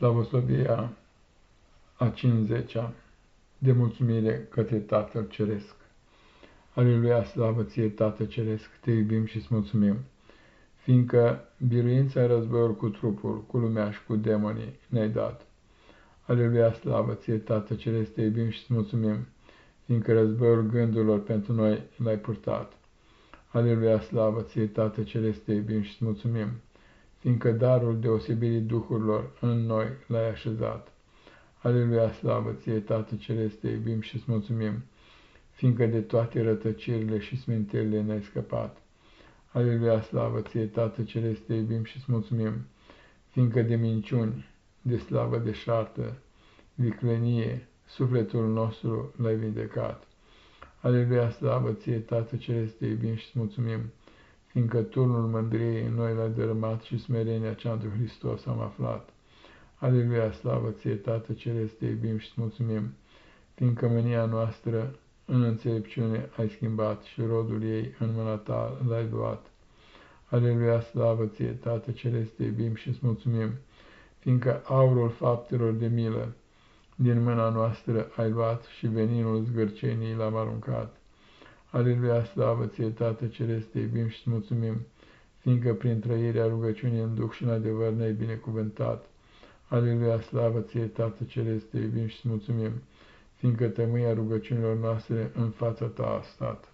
Slavosovia a 50-a de mulțumire către Tatăl Ceresc. Aleluia, slavă ție, Tată Ceresc, te iubim și îți mulțumim, fiindcă biruința războiul cu trupul, cu lumea și cu demonii ne-ai dat. Aleluia, slavă ție, Tată Ceresc, te iubim și îți mulțumim, fiindcă războiul gândurilor pentru noi l-ai purtat. Aleluia, slavă ție, Tată Ceresc, te iubim și îți mulțumim, fiindcă darul deosebirii duhurilor în noi l-ai așezat. Aleluia, slavă ție, Tată Ceresc, te iubim și îți mulțumim, fiindcă de toate rătăcirile și smintelile ne-ai scăpat. Aleluia, slavă ție, Tată Ceresc, te iubim și îți mulțumim, fiindcă de minciuni, de slavă de șartă, viclenie, sufletul nostru l-ai vindecat. Aleluia, slavă ție, Tată Ceresc, te iubim și îți mulțumim, fiindcă turnul mândriei în noi l-a dărâmat și smerenia cea într Hristos am aflat. Aleluia, slavă ție, Tată Ceresc, te iubim și mulțumim, fiindcă mânia noastră în înțelepciune ai schimbat și rodul ei în mâna ta l-ai luat. Aleluia, slavă ție, Tată Ceresc, te iubim și mulțumim, fiindcă aurul faptelor de milă din mâna noastră ai luat și veninul zgârcenii l-am aruncat. Aleluia, slavă ție, Tată Ceresc, te iubim și mulțumim, fiindcă prin trăirea rugăciunii în Duh și în adevăr ne-ai binecuvântat. Aleluia, slavă ție, Tată Ceresc, te iubim și mulțumim, fiindcă tămâia rugăciunilor noastre în fața ta a stat.